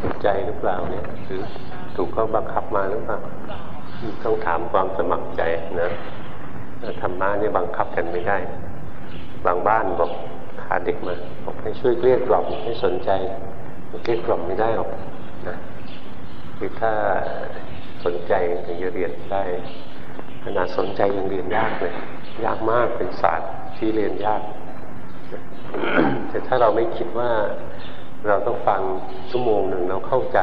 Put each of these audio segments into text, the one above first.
สนใจหรือเปล่าเนี่ยหรือถูกเขาบังคับมาหรือเปล่าต้องถามความสมัครใจนะธรรมะนี่บังคับกันไม่ได้ บางบ้านบอกพาเด็กมาบอกให้ช่วยเกลี้ยกล่อมให้สนใจเกลี้ยกล่อมไม่ได้หรอกนะคือถ้าสนใจถึงจะเรียนได้ขนาดสนใจยังเรียนยากเลยยากมากเป็นศาสตร์ที่เรียนยาก แต่ถ้าเราไม่คิดว่า เราต้องฟังชั่วโมงหนึ่งเราเข้าใจ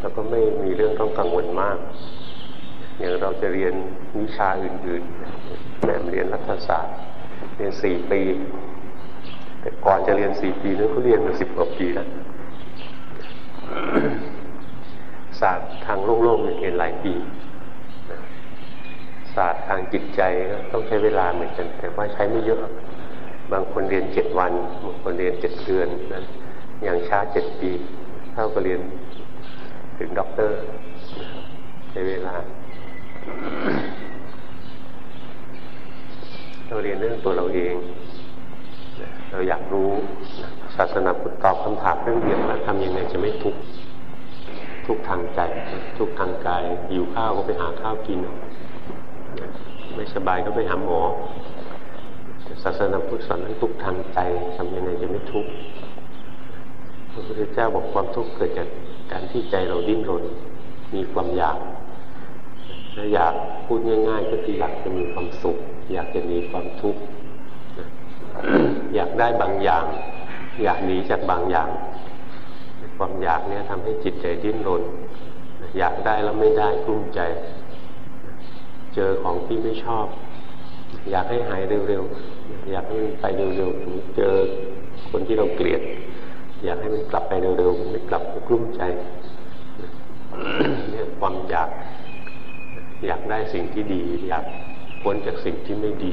เราก็ไม่มีเรื่องต้องกังวลมาก อย่างเราจะเรียนวิชาอื่นๆแบบเรียนรัฐศาสตร์ เรียนสี่ปี แต่ก่อนจะเรียนสี่ปีนั้นเขาเรียนมาสิบกว่าปีแล้วศาสตร์ทางโลกโลกเนี่ยเรียนหลายปีศาสตร์ทางจิตใจต้องใช้เวลาเหมือนกัน แต่ว่าใช้ไม่เยอะ บางคนเรียนเจ็ดวัน บางคนเรียนเจ็ดเดือนนะอย่างช้าเจ็ดปี เท่ากับเรียนถึงด็อกเตอร์ใช้เวลาเราเรียนเรื่องตัวเราเอง เราอยากรู้ศาสนาพุทธตอบคำถามเรื่องเดียวว่าทำยังไงจะไม่ทุกข์ทุกทางใจ ทุกทางกายหิวข้าวก็ไปหาข้าวกิน ไม่สบายก็ไปหาหมอ ศาสนาพุทธสอนให้ทุกทางใจทำยังไงจะไม่ทุกข์พระพุทธเจ้าบอกความทุกข์เกิดจากการที่ใจเราดิ้นรน มีความอยากถ้าอยากพูดง่ายๆ ก็คืออยากจะมีความสุข อยากจะมีความทุกข์อยากได้บางอย่าง อยากหนีจากบางอย่าง ความอยากเนี่ยทำให้จิตใจดิ้นรน อยากได้แล้วไม่ได้กลุ้มใจ เจอของที่ไม่ชอบ อยากให้หายเร็วๆ อยากให้มันไปเร็วๆเจอคนที่เราเกลียด อยากให้มันกลับไปเร็วๆมันไม่กลับก็กลุ้มใจเนี่ยความอยาก อยากได้สิ่งที่ดี อยากพ้นจากสิ่งที่ไม่ดี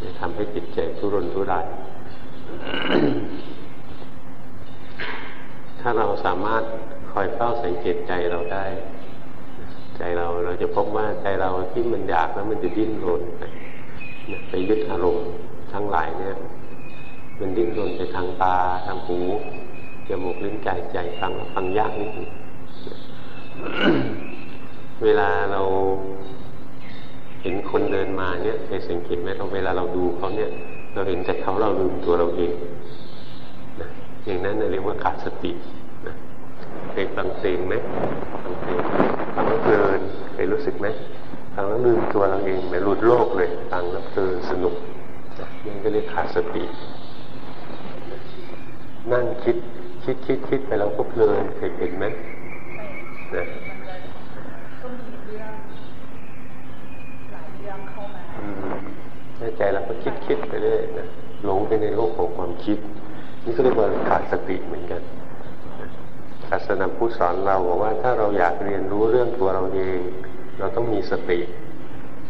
จะทำให้จิตใจทุรนทุราย ถ้าเราสามารถคอยเฝ้าสังเกตใจเราได้ ใจเราเราจะพบว่าใจเราที่มันอยากแล้วมันจะดิ้นรนไปยึดอารมณ์ทั้งหลายเนี่ย มันดิ้นรนไปทางตาทางหูจมูกลิ้นกายใจฟังฟังยากนิดนึงเวลาเราเห็นคนเดินมาเนี่ยเคยสังเกตไหมเราเวลาเราดูเขาเนี่ย เราเห็นแต่เขาเราลืมตัวเราเองนะอย่างนั้นเรียกว่าขาดสตินะเคยฟังเพลงไหมฟังเพลงฟังเพลิน เคยรู้สึกไหมฟังแล้วลืมตัวเราเองไม่หลุดโลกเลยฟังแล้วเพลินสนุกนี่ก็เรียกขาดสตินั่งคิดคิดคิดคิดไปเราก็เพลินเคยเห็นไหมนะใจเราก็คิดคิดไปเรื่อยนะหลงไปในโลกของความคิด นี่ก็เรียกว่าขาดสติเหมือนกัน ศาสนาพุทธสอนเราบอกว่าถ้าเราอยากเรียนรู้เรื่องตัวเราเอง เราต้องมีสติ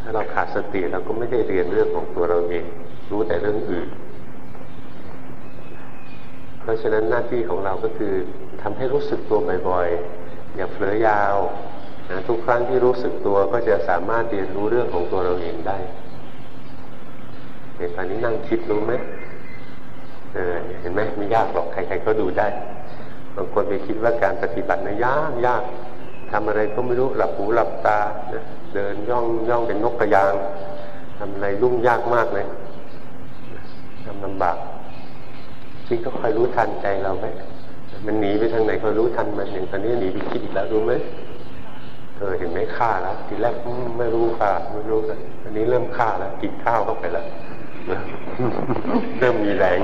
ถ้าเราขาดสติเราก็ไม่ได้เรียนเรื่องของตัวเราเอง รู้แต่เรื่องอื่น เพราะฉะนั้นหน้าที่ของเราก็คือทำให้รู้สึกตัวบ่อยๆ อย่าเผลอยาวนะทุกครั้งที่รู้สึกตัวก็จะสามารถเรียนรู้เรื่องของตัวเราเองได้ในตอนนี้นั่งคิดรู้ไหมเออเห็นไหมไม่ยากหรอกใครๆก็ดูได้ บางคนไปคิดว่าการปฏิบัตินะยากยากทำอะไรก็ไม่รู้หลับหูหลับตานะเดินย่องย่องเป็นนกกระยางทำอะไรรุ่งยากมากเลยทำลำบากจริงก็คอยรู้ทันใจเราไหมมันหนีไปทางไหนก็รู้ทันมันอย่างตอนนี้หนีไปคิดอีกแล้วรู้ไหมเออเห็นไหมฆ่าแล้วทีแรกไม่รู้ฆ่าไม่รู้กันอันนี้เริ่มฆ่าแล้วกินข้าวเข้าไปแล้วเริ่มมีแรง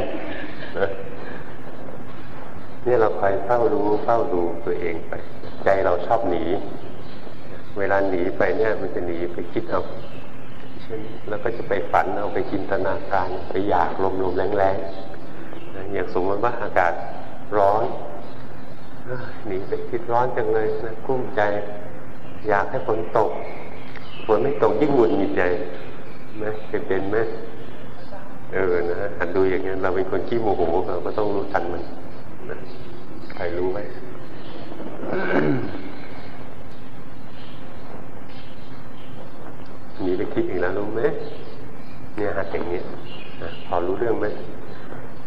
เนี่ยเราคอยเฝ้ารู้เฝ้าดูตัวเองไป ใจเราชอบหนี เวลาหนีไปเนี่ยมันจะหนีไปคิดเอาแล้วก็จะไปฝันเอาไปจินตนาการไปอยากลมๆแรงๆอย่างสมมติว่าอากาศร้อนหนีไปคิดร้อนจังเลยนะกุ้มใจ อยากให้ฝนตกฝนไม่ตกยิ่งหงุดหงิดใจไหมเป็นไหมเออนะหัดดูอย่างนี้ยเราเป็นคนขี้โมโหเราก็ต้องรู้ทันมัน ใครรู้ไหมมีไปคิดอีกแล้วรู้ไหมเนี่ยหัดอย่างนี้พอรู้เรื่องไหม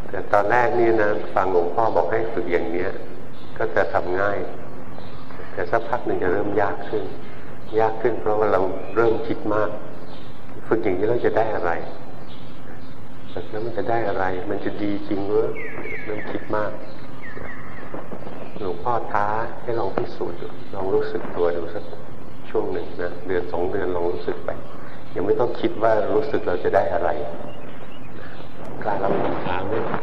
แต่ตอนแรกนี่นะฟังหลวงพ่อบอกให้ฝึกอย่างเนี้ย ก็จะทำง่าย แต่สักพักหนึ่งจะเริ่มยากขึ้น ยากขึ้นเพราะว่าเราเริ่มคิดมาก ฝึกอย่างนี้เราจะได้อะไรฝึกแล้วมันจะได้อะไร มันจะดีจริงหรือเริ่มคิดมาก หลวงพ่อท้าให้ลองพิสูจน์ลองรู้สึกตัวดูสักช่วงหนึ่งนะเดือนสองเดือนลองรู้สึกไป ยังไม่ต้องคิดว่ารู้สึกเราจะได้อะไรกล้ารับคำท้าไหมนะ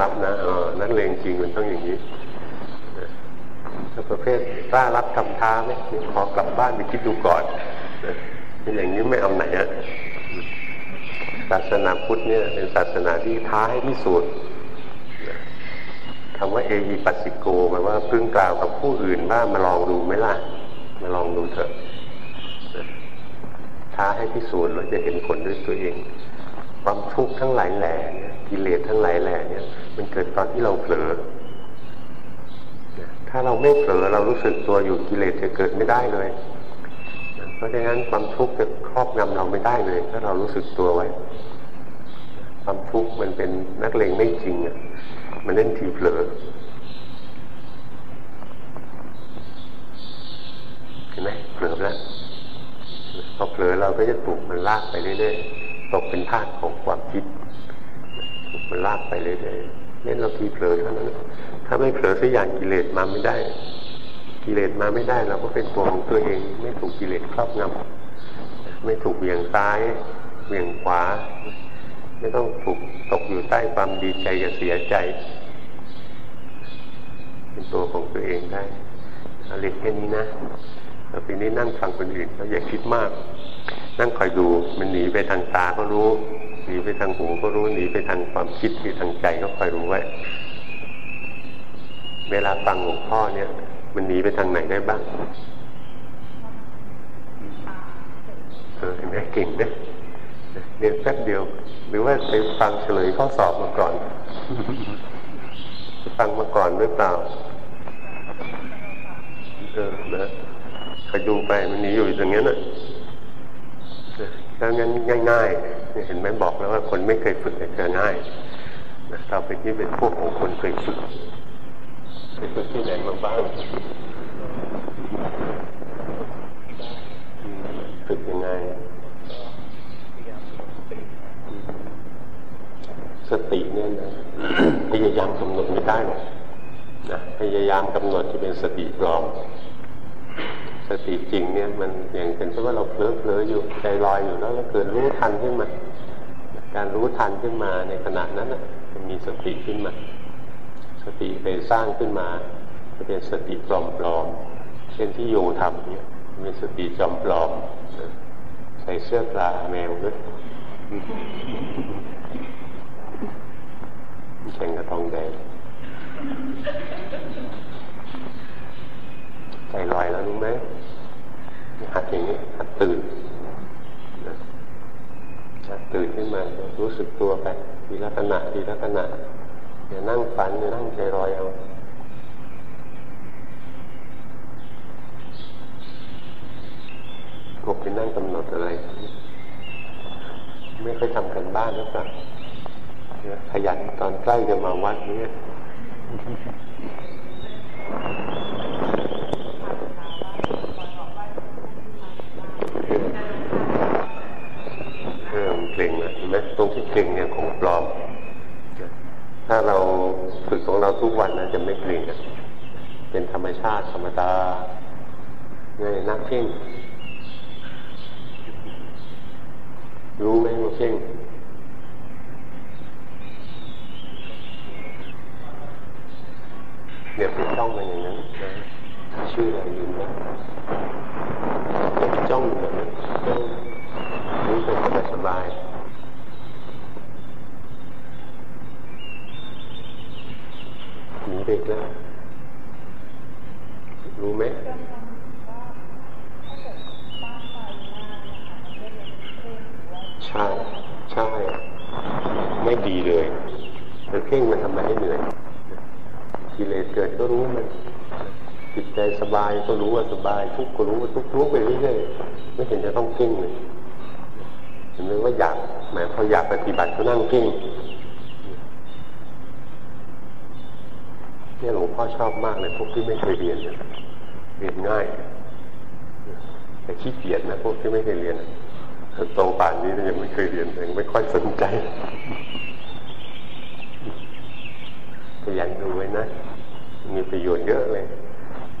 รับนะเออนักเลงจริงมันต้องอย่างนี้ถ้าประเภทกล้ารับคำท้าไหมขอกลับบ้านไปคิดดูก่อนเป็นอย่างนี้ไม่เอาไหนอะศาสนาพุทธเนี่ยเป็นศาสนาที่ท้าให้พิสูจน์ คำว่าเอฮีปัสสิโกหมายว่าพึ่งกล่าวกับผู้อื่นว่ามาลองดูไหมล่ะ มาลองดูเถอะท้าให้พิสูจน์เราจะเห็นผลด้วยตัวเอง ความทุกข์ทั้งหลายแหล่กิเลสทั้งหลายแหล่เนี่ย มันเกิดตอนที่เราเผลอถ้าเราไม่เผลอเรารู้สึกตัวอยู่กิเลสจะเกิดไม่ได้เลย เพราะฉะนั้นความทุกข์จะครอบงำเราไม่ได้เลย ถ้าเรารู้สึกตัวไว้ ความทุกข์มันเป็นนักเลงไม่จริงอะ มันเล่นทีเผลอเห็นไหมเผลอแล้วพอเผลอเราก็จะถูกมันลากไปเรื่อยๆตกเป็นทาสของความคิด มันลากไปเรื่อยๆเล่นเราทีเผลอเท่านั้นถ้าไม่เผลอสักอย่างกิเลสมาไม่ได้ กิเลสมาไม่ได้เราก็เป็นตัวของตัวเองไม่ถูกกิเลสครอบงำไม่ถูกเบี่ยงซ้ายเบี่ยงขวาไม่ต้องถูกตกอยู่ใต้ความดีใจกับเสียใจ เป็นตัวของตัวเองได้เอาเล็กแค่นี้นะเราปีนี้นั่งฟังคนอื่นเราอย่าคิดมาก นั่งคอยดูมันหนีไปทางตาก็รู้ หนีไปทางหูก็รู้หนีไปทางความคิดที่ทางใจก็คอยรู้ไว้เวลาฟังหลวงพ่อเนี่ย มันหนีไปทางไหนได้บ้างเออเห็นไหมเก่งเนี่ยเรียนแป๊บเดียว หรือว่าไปฟังเฉลยข้อสอบมาก่อน ฟังมาก่อนหรือเปล่าเออนะคอยดูไปมันหนีอยู่อย่างนี้น่ะแล้วงั้นง่ายๆเห็นไหมบอกแล้วว่าคนไม่เคยฝึกจะง่ายนะเราไปที่เป็นพวกของคนเคยฝึกไปฝึกที่ไหนมาบ้างฝึกยังไง สติเนี่ยนะพยายามกำหนดไม่ได้หรอกนะพยายามกำหนดจะเป็นสติปลอมสติจริงเนี่ยมันอย่างเป็นเพราะว่าเราเพลอเพลออยู่ใจลอยอยู่แล้วเราเกิดรู้ทันขึ้นมา การรู้ทันขึ้นมาในขณะนั้นนะจะมีสติขึ้นมา สติไปสร้างขึ้นมาจะเป็นสติปลอมปลอมเช่นที่โยทำเนี่ยเป็นสติจอมปลอมใส่เสื้อปลาแมวด้วย แข่งกับทองแดงใจลอยแล้วรู้ไหมหัดอย่างนี้หัดตื่นหัดตื่นขึ้นมารู้สึกตัวไปทีละขณะทีละขณะอย่านั่งฝันอย่านั่งใจลอยเอากไปนั่งกำหนดอะไร ไม่เคยทำกันบ้านหรือเปล่า ขยันตอนใกล้จะมาวัดนี้เริ่มเกรงนะเห็นไหมตรงที่เกรงเนี่ยของปลอม ถ้าเราฝึกของเราทุกวันนะจะไม่เกรงเป็นธรรมชาติธรรมดาง่ายนักเพ่งรู้ไหมว่าเพ่ง เดี๋ยวไปจ้องมันอย่างนั้นนะชื่ออะไรยืนนะจ้องแบบนั้นจ้องรู้ไปสบายสบายหนีไปแล้วรู้ไหมใช่ ใช่ ไม่ดีเลยแต่เพ่งมันทำไมให้เหนื่อย กิเลสเกิดก็รู้มันจิตใจสบายก็รู้ว่าสบาย ทุกข์ก็รู้ว่าทุกข์รู้ไปเรื่อยๆไม่เห็นจะต้องเก่งเลยเห็นไหมว่าอยากหมายพออยากปฏิบัติก็นั่งเก่งเนี่ยหลวงพ่อชอบมากเลยพวกที่ไม่เคยเรียนเนี่ยเรียนง่าย แต่ขี้เกียจนะพวกที่ไม่เคยเรียนโตป่านนี้ยังไม่เคยเรียนยังไม่ค่อยสนใจ ยันดูไว้นะ มีประโยชน์เยอะเลย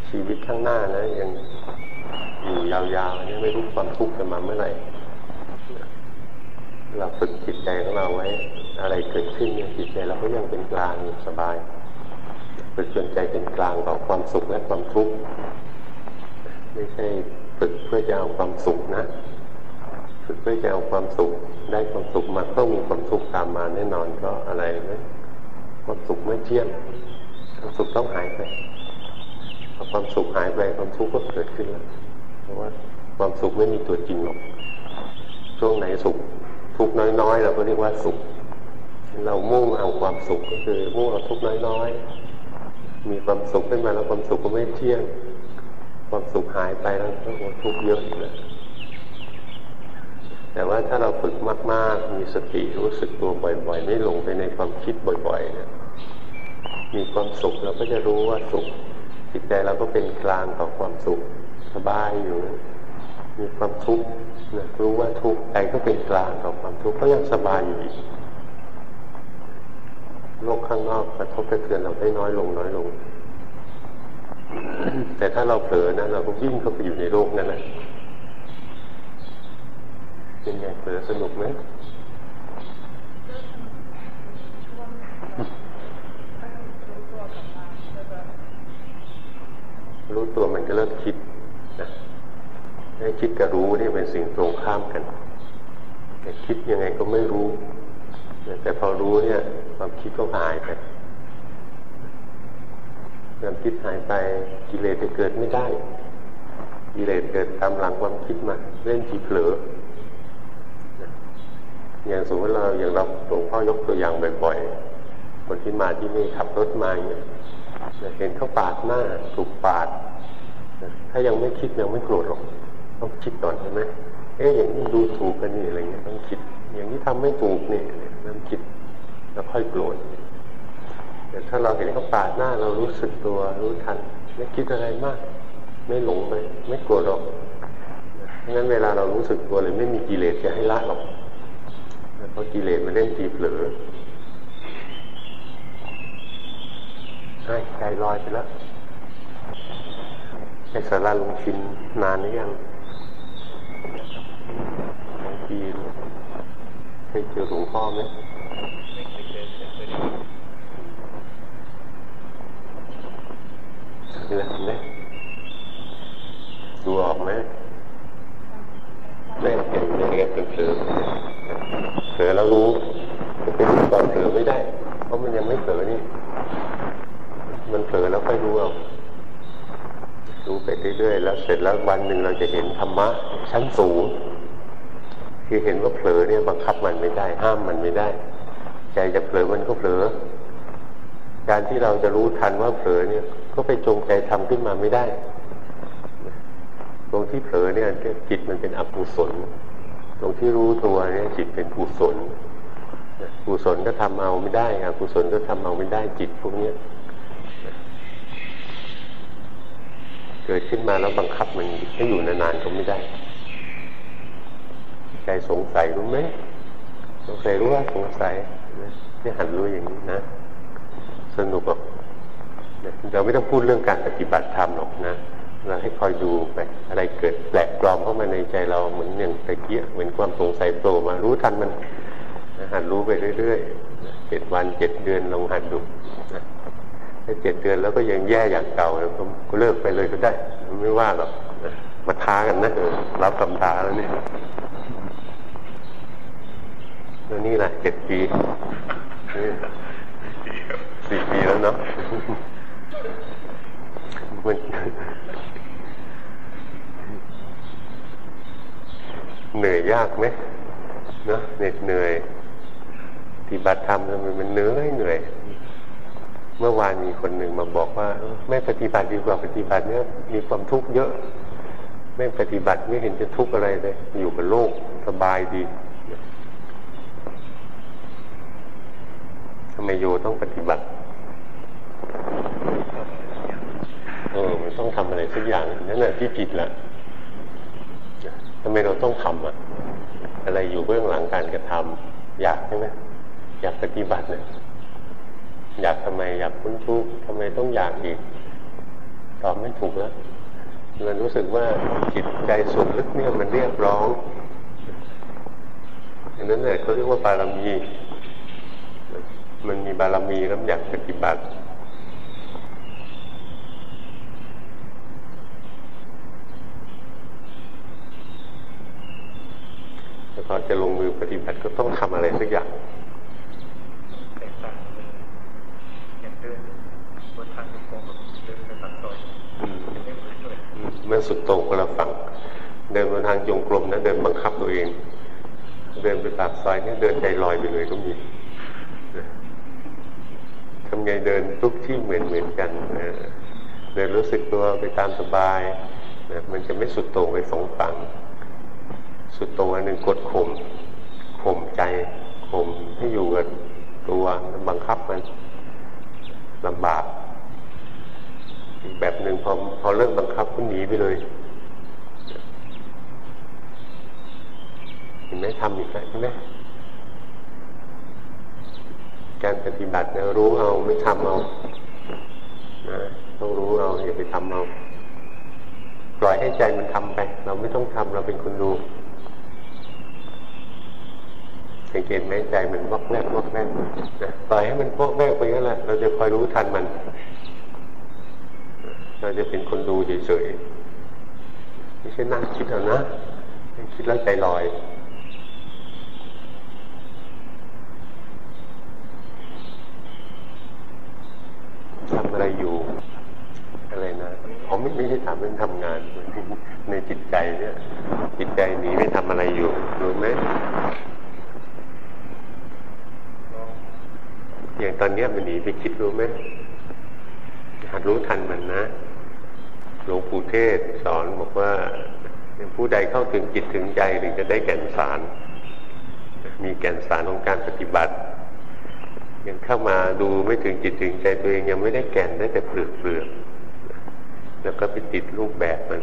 ชีวิตข้างหน้านะยังอยู่ยาวๆเนี่ยไม่รู้ความทุกข์จะมาเมื่อไหร่เราฝึกจิตใจของเราไว้ อะไรเกิดขึ้นเนี่ยจิตใจเราก็ยังเป็นกลางสบายฝึกจนใจเป็นกลางต่อความสุขและความทุกข์ไม่ใช่ฝึกเพื่อจะเอาความสุขนะฝึกเพื่อจะเอาความสุข ได้ความสุขมาต้องมีความทุกข์ตามมาแน่นอนก็อะไรไหม ความสุขไม่เที่ยงความสุขต้องหายไปพอความสุขหายไปความทุกข์ก็เกิดขึ้นแล้วเพราะว่าความสุขไม่มีตัวจริงหรอกช่วงไหนสุข ทุกน้อยๆเราก็เรียกว่าสุข เรามุ่งเอาความสุขก็คือมุ่งเอาทุกน้อยๆมีความสุขขึ้นมาแล้วความสุขก็ไม่เที่ยง ความสุขหายไปแล้วก็ทุกข์เยอะอีกแล้วแต่ว่าถ้าเราฝึกมาก ๆ มีสติรู้สึกตัวบ่อย ๆ ไม่หลงไปในความคิดบ่อย ๆ เนี่ย มีความสุขเราก็จะรู้ว่าสุข จิตใจเราก็เป็นกลางต่อความสุขสบายอยู่ มีความทุกข์รู้ว่าทุกข์ใจก็เป็นกลางต่อความทุกข์ก็ยังสบายอยู่อีกโลกข้างนอกกระทบกระเทือนเราได้น้อยลงน้อยลง แต่ถ้าเราเผลอนะเราก็วิ่งเข้าไปอยู่ในโลกนั่นแหละเป็นไงเผลอสนุกไหม ตัวมันก็เริ่มคิดนะให้คิดกับรู้นี่เป็นสิ่งตรงข้ามกัน แต่คิดยังไงก็ไม่รู้ แต่พอรู้เนี่ยความคิดก็หายไปความคิดหายไปกิเลสจะเกิดไม่ได้กิเลสเกิดตามหลังความคิดมาเล่นจีเผลออย่างสมมติเราอย่างเราหลวงพ่อยกตัวอย่างบ่อยๆคนที่มาที่นี่ขับรถมาเนี่ยเห็นเขาปาดหน้าถูกปาด ถ้ายังไม่คิดยังไม่โกรธหรอกต้องคิดก่อนใช่ไหมเอ๊ะอย่างนี้ดูถูกกันนี่อะไรเงี้ยต้องคิด อย่างนี้ทำไม่ถูกนี่ต้องคิดแล้วค่อยโกรธแต่ถ้าเราเห็นเขาปาดหน้าเรารู้สึกตัวรู้ทัน ไม่คิดอะไรมาก ไม่หลงไปไม่โกรธหรอกงั้นเวลาเรารู้สึกตัวเลย ไม่มีกิเลสจะให้ละหรอกเพราะกิเลสมันเล่นทีเผลอใจลอยไปแล้ว ไอ้สาราลงชินนานหรือยังสองปีเคยเจอหลวงพ่อไหมนี่แหละไหมดูออกไหมไม่เห็นไม่เห็นเผลอเผลอแล้วรู้จะเป็นตอนเผลอไม่ได้ เพราะมันยังไม่เผลอนี่ มันเผลอแล้วค่อยรู้เอา รู้ไปเรื่อยๆแล้วเสร็จแล้ววันหนึ่งเราจะเห็นธรรมะชั้นสูงคือเห็นว่าเผลอเนี่ยบังคับมันไม่ได้ ห้ามมันไม่ได้ ใจจะเผลอมันก็เผลอ การที่เราจะรู้ทันว่าเผลอเนี่ย ก็ไปจงใจทำขึ้นมาไม่ได้ ตรงที่เผลอเนี่ยจิตมันเป็นอกุศล ตรงที่รู้ตัวเนี่ยจิตเป็นกุศลกุศลก็ทำเอาไม่ได้อกุศลก็ทำเอาไม่ได้จิตพวกนี้ เกิดขึ้นมาแล้วบังคับมันให้อยู่นานๆก็ไม่ได้ ใจสงสัยรู้ไหมสงสัยรู้ว่าสงสัยนี่หันรู้อย่างนี้นะ สนุกหรอกเราไม่ต้องพูดเรื่องการปฏิบัติธรรมหรอกนะเราให้คอยดูไปอะไรเกิดแปลกปลอมเข้ามาในใจเราเหมือนอย่างตะเกียเหมือนความสงสัยโผล่มารู้ทันมันหัดรู้ไปเรื่อยๆเจ็ดวันเจ็ดเดือนลองหัดดูนะ ถ้าเจ็ดเดือนแล้วก็ยังแย่อย่างเก่าแล้วก็เลิกไปเลยก็ได้ ไม่ว่าหรอกมาท้ากันนะรับคำท้าแล้วเนี่ยแล้วนี่แหละเจ็ดปีสี่ปีแล้วเนาะมันเหนื่อยยากไหมเนาะเหน็ดเหนื่อยปฏิบัติธรรมมันเหนื่อยเหนื่อย เมื่อวานมีคนหนึ่งมาบอกว่า ไม่ปฏิบัติดีกว่าปฏิบัติเนี่ยมีความทุกข์เยอะ ไม่ปฏิบัติไม่เห็นจะทุกข์อะไรเลย อยู่กับโลกสบายดีทำไมโยต้องปฏิบัติเออมันต้องทำอะไรสักอย่างนั่นแหละที่ผิดละทำไมเราต้องทำอะอะไรอยู่เบื้องหลังการกระทำอยากใช่ไหมอยากปฏิบัติเนี่ย อยากทำไมอยากพ้นทุกข์ทำไมต้องอยากอีกตอบไม่ถูกแล้วมันรู้สึกว่าจิตใจส่วนลึกเนี่ยมันเรียกร้องอันนั้นเนี่ยเขาเรียกว่าบารมี มันมีบารมีแล้วอยากปฏิบัติแล้วพอจะลงมือปฏิบัติก็ต้องทำอะไรสักอย่าง มันสุดโต่งคนละฝั่งเดินบนทางจงกรมนะเดินบังคับตัวเอง เดินไปปากซอยนี่เดินใจลอยไปเลยก็มีทำไงเดินทุกที่เหมือนเหมือนกันเดินรู้สึกตัวไปตามสบายมันจะไม่สุดโต่งไปสองฝั่ง สุดโต่งอันหนึ่งกดข่มข่มใจข่มให้อยู่กับตัวบังคับมันลำบาก อีกแบบหนึ่งพอพอเลิกบังคับก็หนีไปเลยเห็นไหมทำอีกแล้วใช่ไหมการปฏิบัติเนี่ยรู้เอาไม่ทำเอานะต้องรู้เอาอย่าไปทำเอาปล่อยให้ใจมันทำไป เราไม่ต้องทำเราเป็นคนดูสังเกตไหมใจมันวอกแวกวอกแวกนะปล่อยให้มันวอกแวกไปนั่นแหละเราจะคอยรู้ทันมัน เราจะเป็นคนดูเฉยๆไม่ใช่นั่งคิดเอานะคิดแล้วใจลอยทำอะไรอยู่ อะไรนะผมไม่ไม่ได้ถามเรื่องทำงานในจิตใจเนี่ย จิตใจหนีไม่ทำอะไรอยู่รู้ไหมอย่างตอนนี้มันหนีไปคิดรู้ไหมหัดรู้ทันมันนะ หลวงปู่เทศสอนบอกว่าผู้ใดเข้าถึงจิตถึงใจถึงจะได้แก่นสาร มีแก่นสารของการปฏิบัติ ยังเข้ามาดูไม่ถึงจิตถึงใจตัวเองยังไม่ได้แก่นได้แต่เปลือกเปลือกแล้วก็ไปติดรูปแบบมัน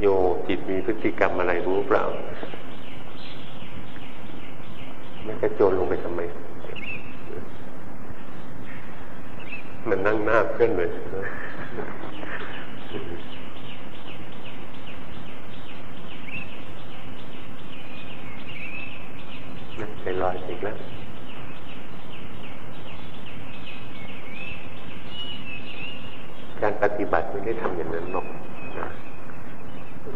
โยจิตมีพฤติกรรมอะไรรู้เปล่าไม่กระโจนลงไปทำไม มันนั่งหน้าเพื่อนเลยนักใจลอยอีกแล้วการปฏิบัติไม่ได้ทำอย่างนั้นหรอก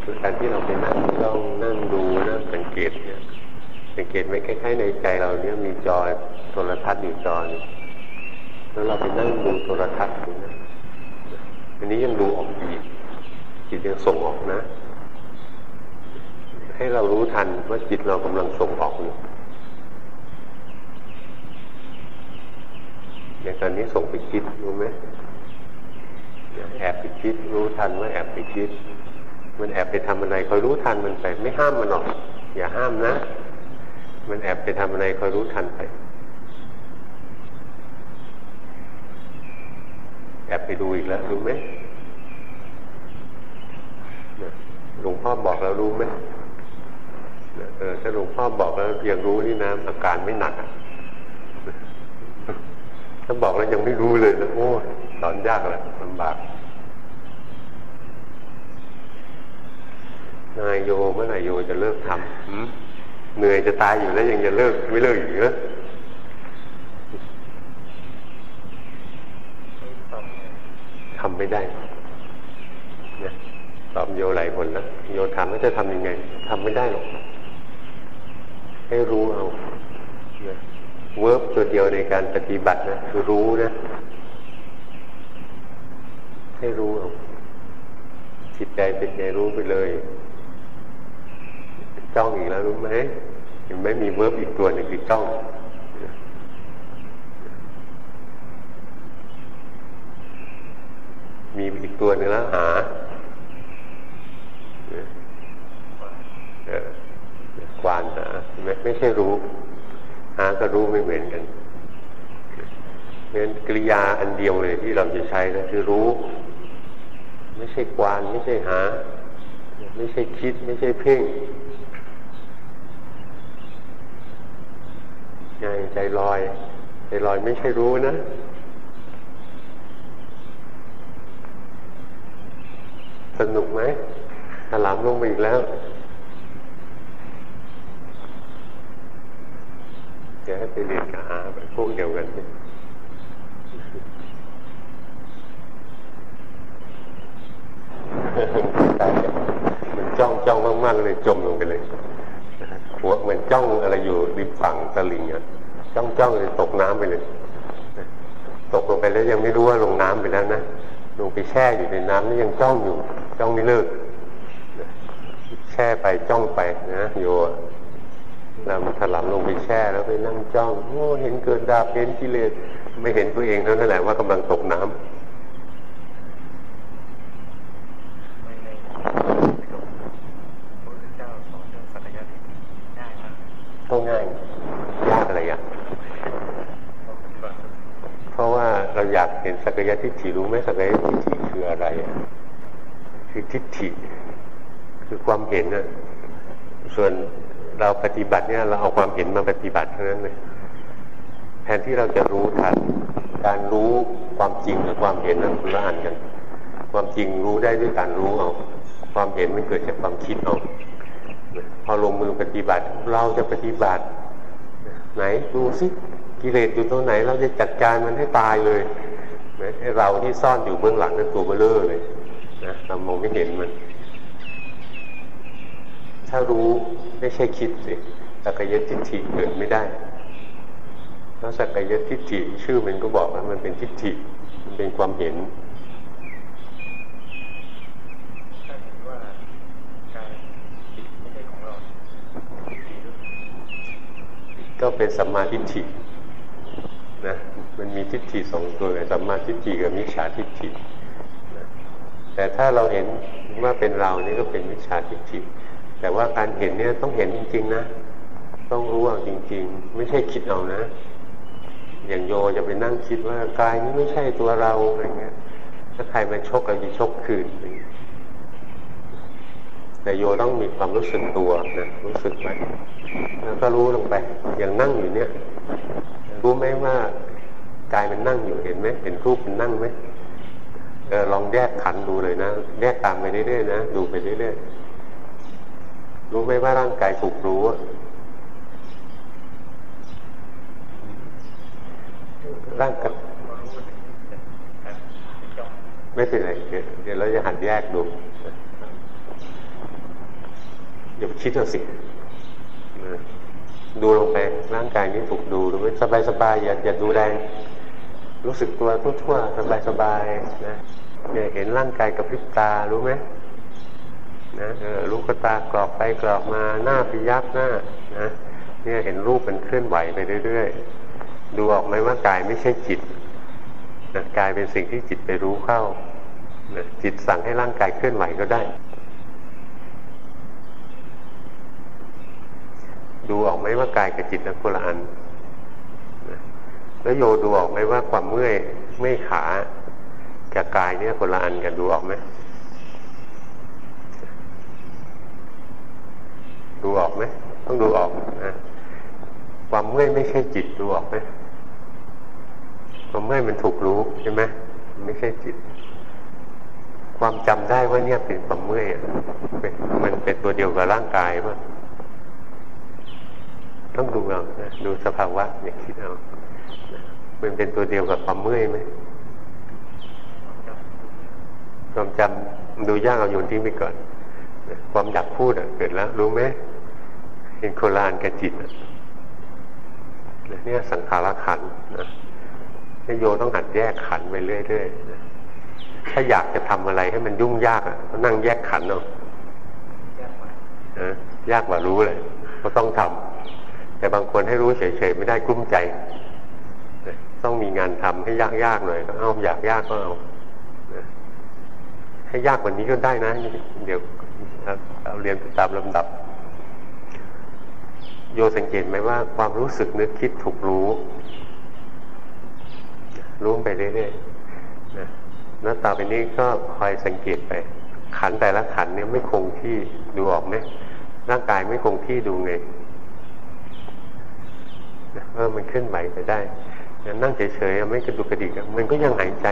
คือการที่เราไปนั่งจ้องนั่งดูนั่งสังเกตเนี่ย สังเกตไหมคล้ายๆในใจเราเนี่ยมีจอโทรทัศน์อยู่จอนึง แล้วเราไปนั่งดูโทรทัศน์ดูนะอันนี้ยังดูออกอีกจิตยังส่งออกนะ ให้เรารู้ทันว่าจิตเรากำลังส่งออกอยู่ในตอนนี้ส่งไปคิดรู้ไหมแอบไปคิด รู้ทันว่าแอบไปคิด มันแอบไปทำอะไรคอยรู้ทันมันไป ไม่ห้ามมันหรอก อย่าห้ามนะ มันแอบไปทำอะไรคอยรู้ทันไป อบไปดูอีกแล้ว รู้ไหมหลวงพ่อบอกแล้วรู้ไหมเออถ้าหลวงพ่อบอกแล้วยังรู้นี่นะอาการไม่หนักถ้าบอกแล้วยังไม่รู้เลยนะโอ้สอนยากแหละลำบากนายโยเมื่อนายโยจะเลิกทำเหนื่อยจะตายอยู่แล้วยังจะเลิกไม่เลิกอีกเหรอ ทำไม่ได้นะตอบโยหลายคนแล้วโยถามว่าจะทำยังไงทำไม่ได้หรอก ให้รู้เอา verb ตัวเดียวในการปฏิบัตินะคือรู้นะ ให้รู้เอาจิตใจเป็นไงรู้ไปเลย จ้องอีกแล้วรู้ไหมเห็นไหมมี verb อีกตัวหนึ่งคือจ้องมีอีก ตัวหนึ่งแล้วหาควานหาไม่ไม่ใช่รู้ หาก็รู้ไม่เหมือนกันเป็นกริยาอันเดียวเลยที่เราจะใช้ก็คือรู้ ไม่ใช่กวานไม่ใช่หา ไม่ใช่คิด ไม่ใช่เพ่งไงใจลอยใจลอยไม่ใช่รู้นะ นุกไหมถลามลงไปอีกแล้วแกให้ไปเรียนกับอาไปพวกเดียวกันเนี่ยมันจ้องจ้องมากๆเลยจมลงไปเลยหัวมือนจ้องอะไรอยู่ริมฝั่งตะลิงอะจ้องจ้องเลยตกน้ำไปเลย ตกลงไปแล้วยังไม่รู้ว่าลงน้ำไปแล้วนะลงไปแช่อยู่ในน้ำแล้วยังจ้องอยู่ จ้องไม่เลิกแช่ไปจ้องไปนะโยเราถลำลงไปแช่แล้วไปนั่งจ้องโอ้เห็นเกิดดาบเห็นกิเลสไม่เห็นตัวเองเท่านั้นแหละว่ากำลังตกน้ำก็ง่ายยากอะไรอะเพราะว่าเราอยากเห็นสักยะทิฏฐิรู้ไหมสักยะทิฏฐิคืออะไรอะ คือทิฏฐิ คือความเห็นอะส่วนเราปฏิบัติเนี่ยเราเอาความเห็นมาปฏิบัติเท่านั้นเลยแทนที่เราจะรู้ทันการรู้ความจริงหรือความเห็นนั้นคนละอันกัน ความจริงรู้ได้ด้วยการรู้เอา ความเห็นมันเกิดจากความคิดเอาพอลงมือปฏิบัติเราจะปฏิบัติ ไหนดูสิกิเลสอยู่ตรงไหน เราจะจัดการมันให้ตายเลยให้เราที่ซ่อนอยู่เบื้องหลังนั่นตัวเบลอร์เลย นะเรามองไม่เห็นมัน ถ้ารู้ไม่ใช่คิดสิสักยทิฏฐิเกิดไม่ได้เพราะสักยทิฏฐิชื่อมันก็บอกว่ามันเป็นทิฏฐิมันเป็นความเห็นก็เป็นสัมมาทิฏฐินะมันมีทิฏฐิสองตัวสัมมาทิฏฐิกับมิจฉาทิฏฐินะ แต่ถ้าเราเห็นว่าเป็นเรานี่ก็เป็นมิจฉาทิฏฐิแต่ว่าการเห็นเนี่ยต้องเห็นจริง ๆ นะ ต้องรู้เอาจริง ๆ ไม่ใช่คิดเอานะ อย่างโยจะไปนั่งคิดว่ากายนี้ไม่ใช่ตัวเราอะไรเงี้ย ถ้าใครมาชกก็จะชกคืนแต่โยต้องมีความรู้สึกตัวนะรู้สึกไปแล้วก็รู้ลงไป อย่างนั่งอยู่เนี่ย รู้ไหมว่ากายมันนั่งอยู่เห็นไหมเห็นรูปมันนั่งไหม เออลองแยกขันดูเลยนะแยกตามไปเรื่อยๆนะดูไปเรื่อยๆรู้ไหมว่าร่างกายถูกรู้ร่างกายไม่เป็นไรเดี๋ยวเราจะหัดแยกดูอย่าไปคิดเอาสิดูลงไปร่างกายนี้ถูกดูดูไว้สบายสบายอย่าอย่าดูแรง รู้สึกตัวทั่วๆสบายสบายนะเนี่ยเห็นร่างกายกับพริบตารู้ไหมนะเออรู้กระตากรอกไปกรอกมาหน้าพยักหน้านะเนี่ยเห็นรูปมันเคลื่อนไหวไปเรื่อยๆดูออกไหมว่ากายไม่ใช่จิตนะกายเป็นสิ่งที่จิตไปรู้เข้านะจิตสั่งให้ร่างกายเคลื่อนไหวก็ได้ ดูออกไหมว่ากายกับจิตนั้นคนละอัน แล้วโยดูออกไหมว่าความเมื่อยเมื่อยขากับกายเนี่ยคนละอันกันดูออกไหมดูออกไหมต้องดูออกนะความเมื่อยไม่ใช่จิตดูออกไหมความเมื่อยมันถูกรู้ใช่ไหมไม่ใช่จิต ความจำได้ว่าเนี่ยเป็นความเมื่อยมันเป็นตัวเดียวกับร่างกายมั้ต้องดูเอานะดูสภาวะอย่าคิดเอา มันเป็นตัวเดียวกับความเมื่อยไหมความจำดูยากเอาโยนทิ้งไปก่อน ความอยากพูดเกิดแล้ว รู้ไหมเห็นโคลานกับจิตเนี่ยสังขารขันนะโยต้องหัดแยกขันไปเรื่อยๆถ้าอยากจะทำอะไรให้มันยุ่งยากอะก็นั่งแยกขันเอาะยากกว่ารู้เลยก็ต้องทำแต่บางคนให้รู้เฉยๆไม่ได้กุ้มใจ ต้องมีงานทำให้ยากๆหน่อยเอาอยากยากก็เอาให้ยากกว่านี้ก็ได้นะ เดี๋ยวเอาเรียนตามลำดับ โยสังเกตไหมว่าความรู้สึกนึกคิดถูกรู้ รู้ไปเรื่อยๆนะแล้วต่อไปนี้ก็คอยสังเกตไป ขันแต่ละขันเนี่ยไม่คงที่ดูออกไหมร่างกายไม่คงที่ดูไงเออมันเคลื่อนไหวไปได้ นั่งเฉยๆไม่กระดุกกระดิกมันก็ยังหายใจ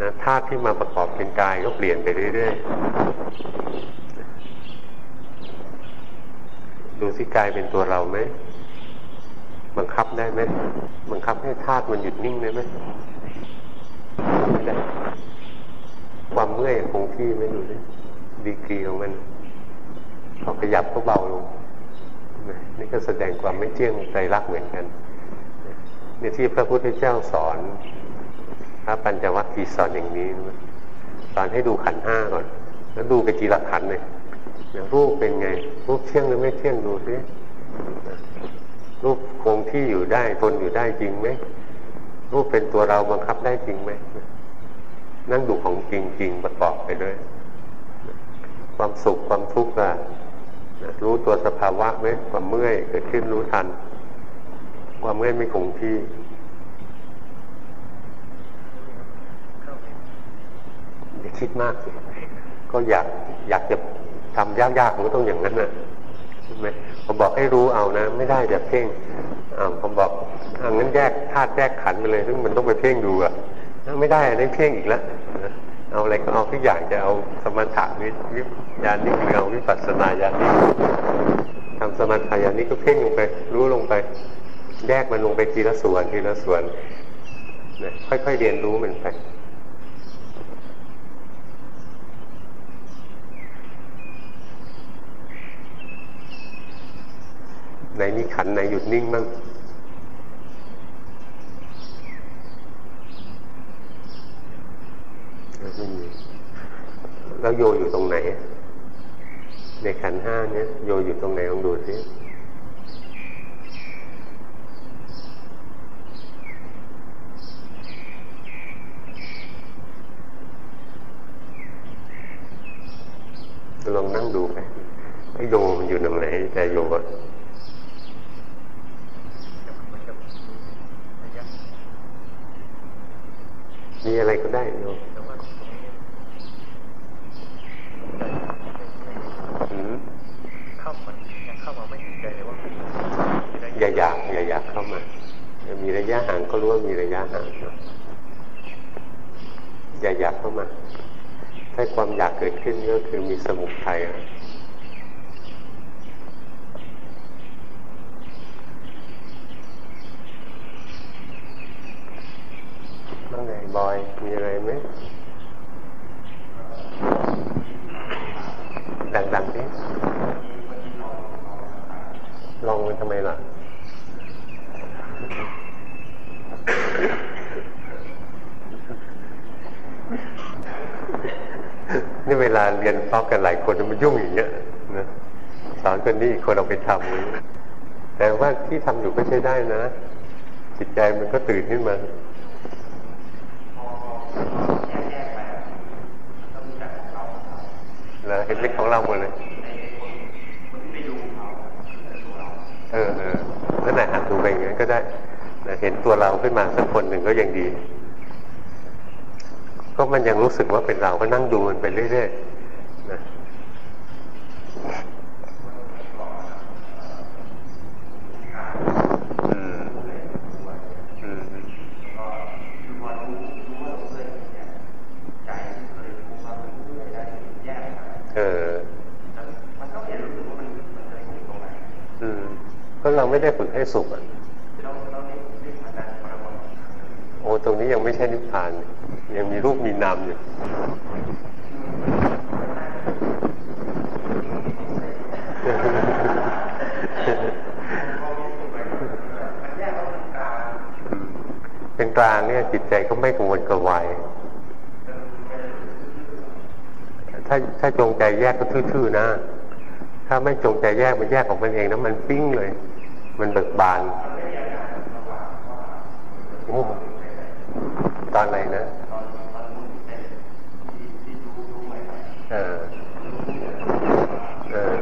นะธาตุที่มาประกอบเป็นกายก็เปลี่ยนไปเรื่อยๆดูสิกายเป็นตัวเราไหมบังคับได้ไหมบังคับให้ธาตุมันหยุดนิ่งได้ไหมไม่ได้ความเมื่อยคงที่ไม่ดูดิดีกรีของมันพอขยับก็เบาลงนี่ก็แสดงความไม่เที่ยงใจรักเหมือนกัน ในที่พระพุทธเจ้าสอน พระปัญจวัคคีย์สอนอย่างนี้สอนให้ดูขันห้าก่อน แล้วดูไปทีละขันเลยรูปเป็นไง รูปเที่ยงหรือไม่เที่ยงดูสิรูปคงที่อยู่ได้ทนอยู่ได้จริงไหมรูปเป็นตัวเราบังคับได้จริงไหมนั่งดูของจริงจริงประกอบไปด้วย ความสุขความทุกข์อะรู้ตัวสภาวะไหมความเมื่อยเกิดขึ้นรู้ทัน ความเมื่อยไม่คงที่อย่าคิดมากสิก็อยากอยากจะทำยากๆมันก็ต้องอย่างนั้นนะใช่ไหมผมบอกให้รู้เอานะ ไม่ได้แต่เพ่งอ่าผมบอกอ่างั้นแยกธาตุแยกขันไปเลย ซึ่งมันต้องไปเพ่งดูอะไม่ได้ได้เพ่งอีกแล้วเอาอะไรก็เอาทุกอย่างจะเอาสมถะวิวิญาณนี้หรือเอาวิปัสสนาญาณนี้ทำสมถะญาณนี้ก็เพ่งลงไป รู้ลงไป แยกมันลงไปทีละส่วนทีละส่วนนะค่อย ๆ เรียนรู้มันไปไหนมีขันไหนหยุดนิ่งบ้างไม่มีแล้วโยอยู่ตรงไหน ในขันห้าเนี้ยโยอยู่ตรงไหนลองดูสิ ลองนั่งดูไปไอ้โยมันอยู่ตรงไหนแต่โยอะมีอะไรก็ได้โยอย่าอยากอย่าอยากเข้ามา มีระยะห่างก็รู้ว่ามีระยะห่างอย่าอยากเข้ามา ให้ความอยากเกิดขึ้นก็คือมีสมุทัยบ้างไงบอย มีอะไรไหมดังๆดิลองมันทำไมล่ะ นี่เวลาเรียนพร้อมกันหลายคนมันยุ่งอย่างเงี้ยนะสอนคนนี้อีกคนเอา ไปทำแต่ว่าที่ทำอยู่ก็ใช้ได้นะ จิตใจมันก็ตื่นขึ้นมาแล้วเห็นเป็นของเราหมดเลยเออเออนั่นแหละหันดูไปอย่างนั้นก็ได้เห็นตัวเราขึ้นมาสักคนหนึ่งก็ยังดี ก็มันยังรู้สึกว่าเป็นเราก็นั่งดูมันไปเรื่อยๆนะก็เราไม่ได้ฝึกให้สุขอะโอ้ตรงนี้ยังไม่ใช่นิพพาน ยังมีรูปมีนามอยู่ เป็นกลางเนี่ยจิตใจก็ไม่กังวลกระวาย ถ้าถ้าจงใจแยกก็ทื่อๆนะ ถ้า ไม่จงใจแยกมันแยกออกมันเองนะมันปิ้งเลย มันเบิกบานโอ้ตอนอะไรนะเออเออ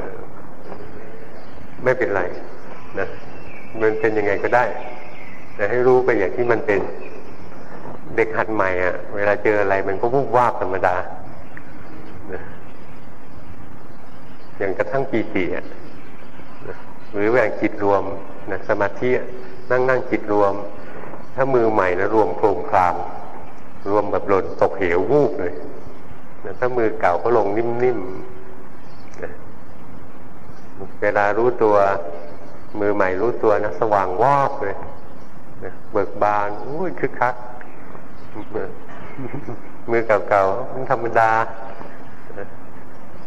ไม่เป็นไรนะมันเป็นยังไงก็ได้ แต่ให้รู้ไปอย่างที่มันเป็นเด็กหัดใหม่อะ เวลาเจออะไรมันก็วุบวาบธรรมดา อย่างกระทั่งปีติอะหรืออย่างจิตรวมนะสมาธินั่งนั่งจิตรวม ถ้ามือใหม่นะรวมโครงคราม รวมแบบหล่นตกเหววูบเลยนะถ้ามือเก่าก็ลงนิ่มๆนะเวลารู้ตัวมือใหม่รู้ตัวนะสว่างวาบเลยนะเบิกบานอุ้ยคึกคักมือเก่าๆมันธรรมดา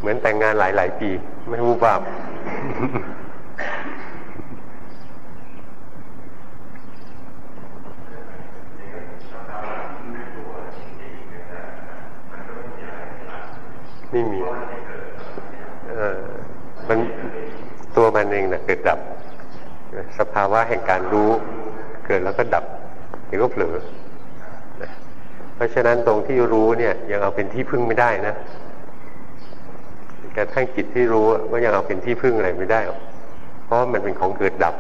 เหมือนแต่งงานหลาย ๆ ปี ไม่วูบาบไม่มีเออมันตัวมันเองนะเกิดดับ สภาวะแห่งการรู้ เกิดแล้วก็ดับเดี๋ยวก็เผลอเพราะฉะนั้นตรงที่รู้เนี่ย ยังเอาเป็นที่พึ่งไม่ได้นะ กระทั่งจิตที่รู้ก็ยังเอาเป็นที่พึ่งอะไรไม่ได้ เพราะมันเป็นของเกิดดับ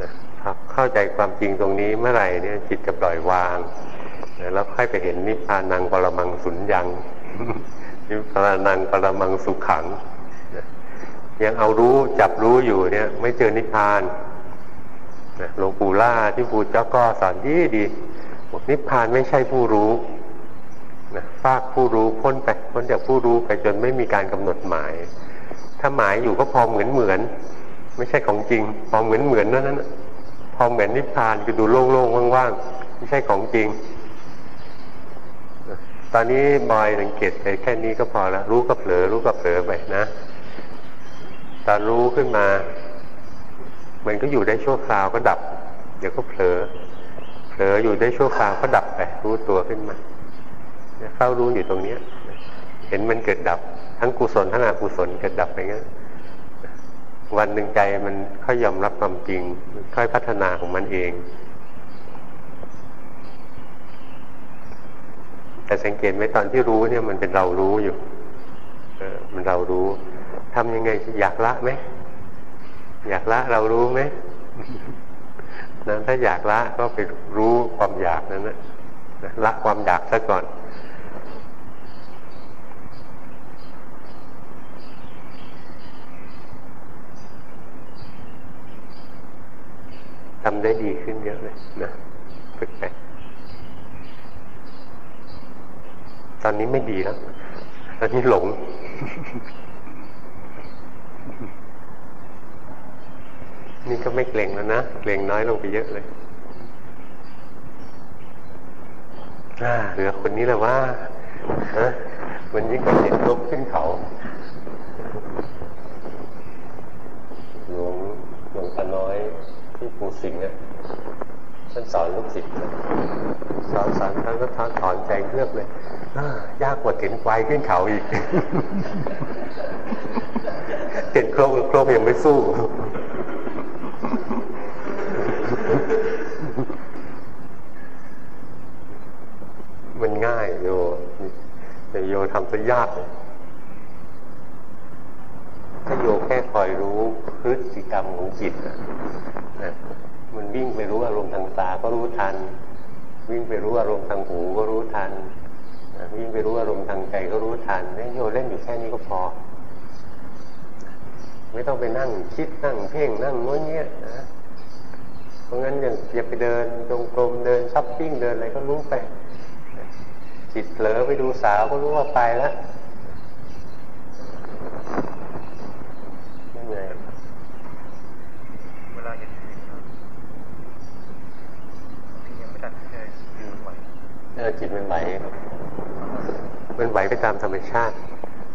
นะครับเข้าใจความจริงตรงนี้เมื่อไหร่เนี่ยจิตจะปล่อยวางแล้วค่อยไปเห็นนิพพานังปรมังสุญญังนิพพานังปรมังสุขขังยังเอารู้จับรู้อยู่เนี่ย ไม่เจอนิพพานหลวงปู่ล่าที่ปู่เจ้าก็สอนดีดีบอกนิพพานไม่ใช่ผู้รู้ นะฟากผู้รู้พ้นไปพ้นจากผู้รู้ไปจนไม่มีการกำหนดหมาย ถ้าหมายอยู่ก็พอเหมือนเหมือน ไม่ใช่ของจริง พอเหมือนเหมือนนั้นพอเหมือนนิพพานคือดูโล่งๆว่างๆไม่ใช่ของจริง ตอนนี้บอยสังเกตไปแค่นี้ก็พอแล้วรู้ก็เผลอรู้ก็เผลอไปนะตอนรู้ขึ้นมา มันก็อยู่ได้ชั่วคราวก็ดับ เดี๋ยวก็เผลอเผลออยู่ได้ชั่วคราวก็ดับไปรู้ตัวขึ้นมา เฝ้ารู้อยู่ตรงเนี้ยเห็นมันเกิดดับ ทั้งกุศลทั้งอกุศลเกิดดับไปงั้นวันหนึ่งใจมันค่อยยอมรับความจริง ค่อยพัฒนาของมันเอง แต่สังเกตไหมตอนที่รู้เนี่ยมันเป็นเรารู้อยู่เออมันเรารู้ทำยังไงอยากละไหมอยากละเรารู้ไหมนั้นถ้าอยากละก็ไปรู้ความอยากนั้นนะละความอยากซะก่อน ทำได้ดีขึ้นเยอะเลยนะฝึกไปตอนนี้ไม่ดีแล้ว ตอนนี้หลง นี่ก็ไม่เกรงแล้วนะ เกรงน้อยลงไปเยอะเลยเหลือคนนี้แหละว่าฮะวันนี้ก็เห็นลบขึ้นเขา หลวงหลวงตาน้อยที่ ปูสิงห์เนี่ยท่านสอนลูกศิษย์สอนสอนท่านก็ทอนถอนใจเลือกเลยยากกว่าเข็นไฟขึ้นเขาอีกเข็นโครกโครกยังไม่สู้ มันง่ายโยแต่โยทำซะยากถ้าโยแค่คอยรู้พฤติกรรมของจิต นะมันวิ่งไปรู้อารมณ์ทางตาก็รู้ทัน วิ่งไปรู้อารมณ์ทางหูก็รู้ทันวิ่งไปรู้อารมณ์ทางใจก็รู้ทันนี่โยเล่นอยู่แค่นี้ก็พอ ไม่ต้องไปนั่งคิดนั่งเพ่งนั่งโน้นเนี้ยนะเพราะงั้นอย่างอย่าไปเดินจงกรมเดินช้อปปิ้งเดินอะไรก็รู้ไปจิตเผลอไปดูสาวก็รู้ว่าไปแล้วไม่ไงเวลาเห็นที่ยังไม่ตัดใจเออจิตมันไหวมันไหวไปตามธรรมชาติ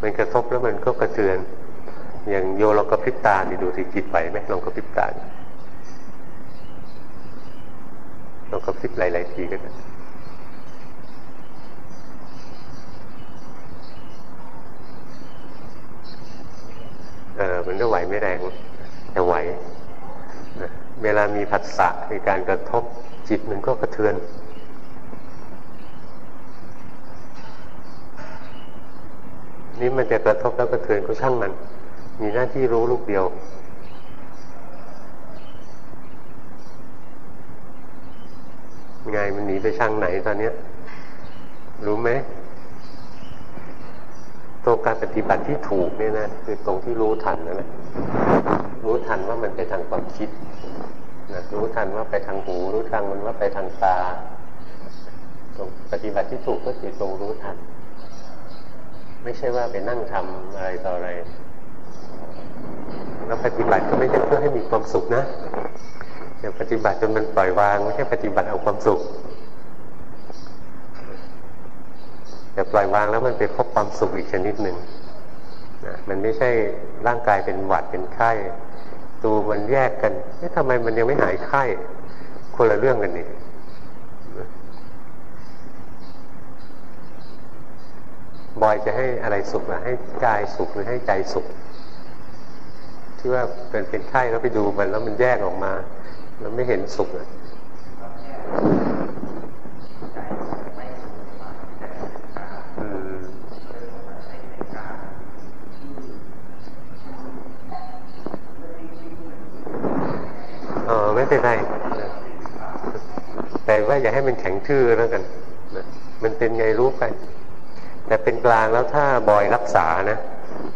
มันกระทบแล้วมันก็ก รือน อย่างโยลองกระพริบตาดิดูสิจิตไหวไหมลองกระพริบตาลองกระพริบหลาย ๆ ทีก็ได้เออมันก็ไหวไม่แรงแต่ไหวนะเวลามีผัสสะในการกระทบจิตมันก็กระเทือน นี่มันจะกระทบแล้วกระเทือนก็ช่างมัน มีหน้าที่รู้ลูกเดียว ไงมันหนีไปช่างไหนตอนเนี้ย รู้ไหมตรงการปฏิบัติที่ถูกเนี่ยนะคือตรงที่รู้ทันนั่นแหละรู้ทันว่ามันไปทางความคิดนะรู้ทันว่าไปทางหู รู้ทันมันว่าไปทางตาตรงปฏิบัติที่ถูกก็คือตรงรู้ทัน ไม่ใช่ว่าไปนั่งทำอะไรต่ออะไรแล้วปฏิบัติก็ไม่ใช่เพื่อให้มีความสุขนะอย่ปฏิบัติจนมันปล่อยวางไม่ใช่ปฏิบัติเอาความสุขแต่ปล่อยวางแล้วมันไปพบความสุขอีกชนิดหนึ่งนะมันไม่ใช่ร่างกายเป็นหวัดเป็นไข้ตัวมันแยกกันเอ๊ะทำไมมันยังไม่หายไข้ คนละเรื่องกันนี่ บอยจะให้อะไรสุขอะให้กายสุขหรือให้ใจสุข ที่ว่าเป็นเป็นไข้แล้วไปดูมันแล้วมันแยกออกมา แล้วไม่เห็นสุขอะเออไม่เป็นไรแต่ว่าอย่าให้มันแข็งทื่อแล้วกัน มันเป็นไงรู้ไป แต่เป็นกลางแล้วถ้าบอยรักษานะ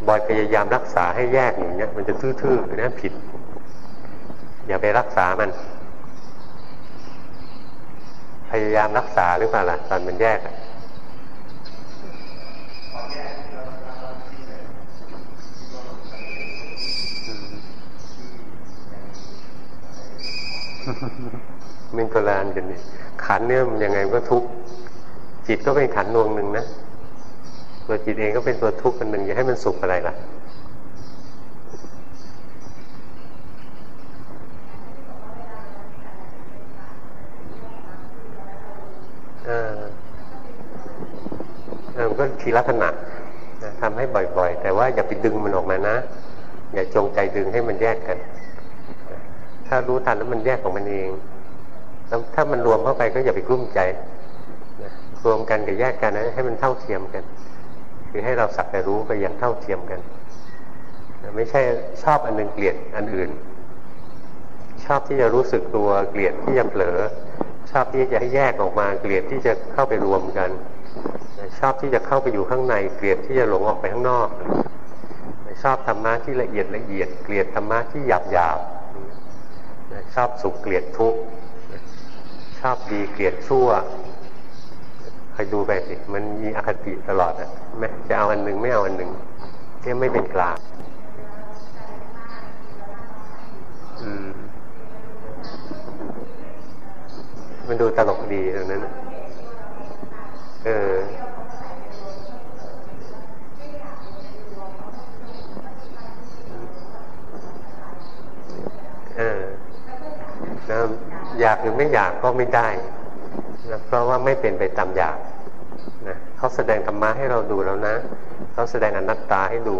บอยพยายามรักษาให้แยกอย่างเงี้ยมันจะทื่อๆนะผิด อย่าไปรักษามัน พยายามรักษาหรือเปล่าล่ะตอนมันแยกอะมันโบราณกันนี่ขันเนี่ยมันยังไงก็ทุกข์จิตก็เป็นขันดวงหนึ่งนะ ตัวจิตเองก็เป็นตัวทุกข์อันหนึ่งอย่าให้มันสุขอะไรล่ะเออเออก็ทีลักษณะทำให้บ่อย ๆ แต่ว่าอย่าไปดึงมันออกมานะ อย่าจงใจดึงให้มันแยกกัน ถ้ารู้ทันแล้วมันแยกของมันเอง แล้วถ้ามันรวมเข้าไปก็อย่าไปกลุ้มใจรวมกันกับแยกกันนะให้มันเท่าเทียมกัน คือให้เราสักแต่รู้ไปอย่างเท่าเทียมกัน ไม่ใช่ชอบอันหนึ่งเกลียดอันอื่น ชอบที่จะรู้สึกตัวเกลียดที่จะเผลอ ชอบที่จะให้แยกออกมาเกลียดที่จะเข้าไปรวมกัน ชอบที่จะเข้าไปอยู่ข้างใน เกลียดที่จะหลงออกไปข้างนอก ชอบธรรมะที่ละเอียดละเอียด เกลียดธรรมะที่หยาบหยาบชอบสุขเกลียดทุกข์ชอบดีเกลียดชั่ว คอยดูไปสิมันมีอคติตลอดอะไม่จะเอาอันหนึ่งไม่เอาอันหนึ่งเนี่ยไม่เป็นกลางอืมมันดูตลกดีตรงนั้นเออเออนะอยากหรือไม่อยากก็ไม่ได้ นะเพราะว่าไม่เป็นไปตามอยากนะเขาแสดงธรรมะให้เราดูแล้วนะเขาแสดงอนัตตาให้ดู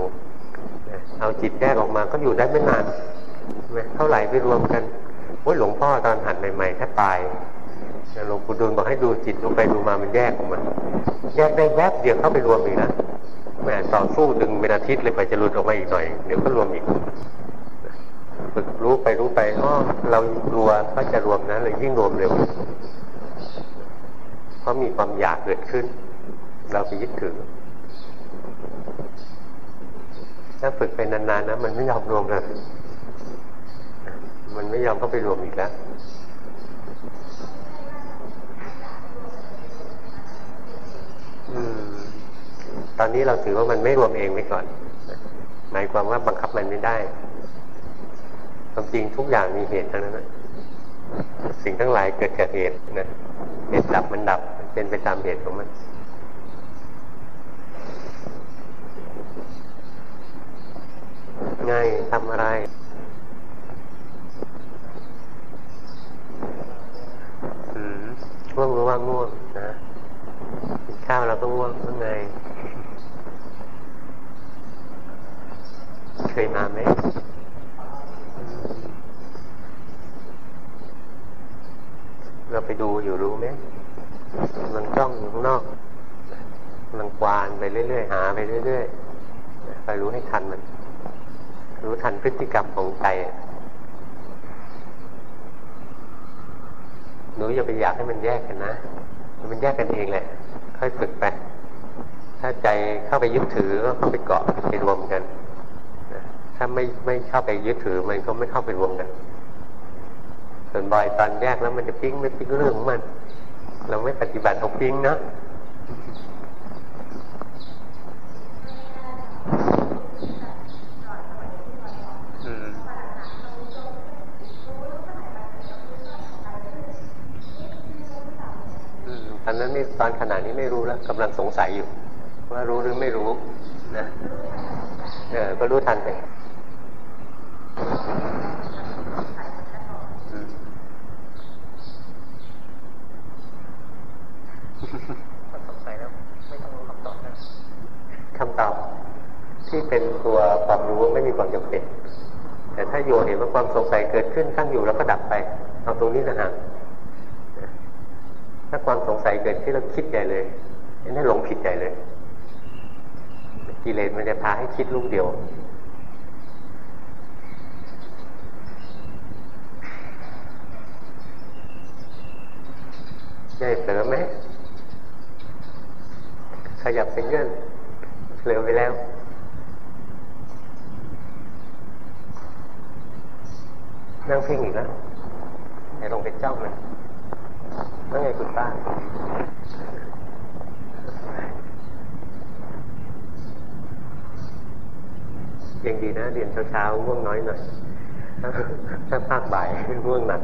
นะเอาจิตแยกออกมาก็อยู่ได้ไม่นานนะเท่าไหร่ไปรวมกันโอ้ยหลวงพ่อตอนหัดใหม่ๆแค่ตายหลวงปู่ดูลบอกให้ดูจิตลงไปดูมามันแยกออกมาแยกได้แวบเดียวเข้าไปรวมอีกนะแม่ต่อสู้ดึงเป็นอาทิตย์เลยไปจะหลุดออกมาอีกหน่อยเดี๋ยวก็รวมอีกฝึกรู้ไปรู้ไปอ๋อเรากลัวก็จะรวมนะเลยยิ่งรวมเร็ว เพราะมีความอยากเกิดขึ้น เราไปยึดถือ ถ้าฝึกไปนานๆนะมันไม่ยอมรวมเลยมันไม่ยอมเข้าไปรวมอีกแล้วตอนนี้เราถือว่ามันไม่รวมเองไว้ก่อน หมายความว่าบังคับมันไม่ได้ความจริงทุกอย่างมีเหตุทั้งนั้นนะสิ่งทั้งหลายเกิดจากเหตุนะ เหตุดับมันดับ เป็นไปตามเหตุของมัน ง่ายทำอะไร อืมง่วงหรือว่าง่วงนะกินข้าวเราก็ง่วงเมื่อไง เคยมาไหม เราไปดูอยู่รู้ไหมมันจ้องอยู่ข้างนอก มันกวานไปเรื่อยๆหาไปเรื่อยๆไปรู้ให้ทันมัน รู้ทันพฤติกรรมของใจหนูอย่าไปอยากให้มันแยกกันนะ มันแยกกันเองแหละ ค่อยฝึกไป ถ้าใจเข้าไปยึดถือก็เข้าไปเกาะไปรวมกัน ถ้าไม่ไม่เข้าไปยึดถือมันก็ไม่เข้าไปรวมกัน ส่วนบ่อยตอนแยกแล้วมันจะปิ้งไม่ปิ้งเรื่องของมัน เราไม่ปฏิบัติเอาปิ้งนะตอนนั้นนี่ตอนขนาดนี้ไม่รู้แล้วกำลังสงสัยอยู่ ว่ารู้หรือไม่รู้นะเออก็รู้ทันไปคำตอบที่เป็นตัวความรู้ไม่มีความจำเป็น แต่ถ้าเห็นว่าความสงสัยเกิดขึ้นตั้งอยู่แล้วก็ดับไปเอาตรงนี้นะฮะถ้าความสงสัยเกิดขึ้นแล้วคิดใหญ่เลยนี่หลงผิดใหญ่เลย กิเลสมันจะพาให้คิดลูกเดียว ได้เผลอไหมขยับไปเงื่อนเผลอไปแล้ว นั่งเพ่งอีกแล้วไอ้ลงไปจ้องเลยนั่งไงคุณป้ายังดีนะเรียนเช้าๆง่วงน้อยหน่อยถ้าภาคบ่ายง่วงหนัก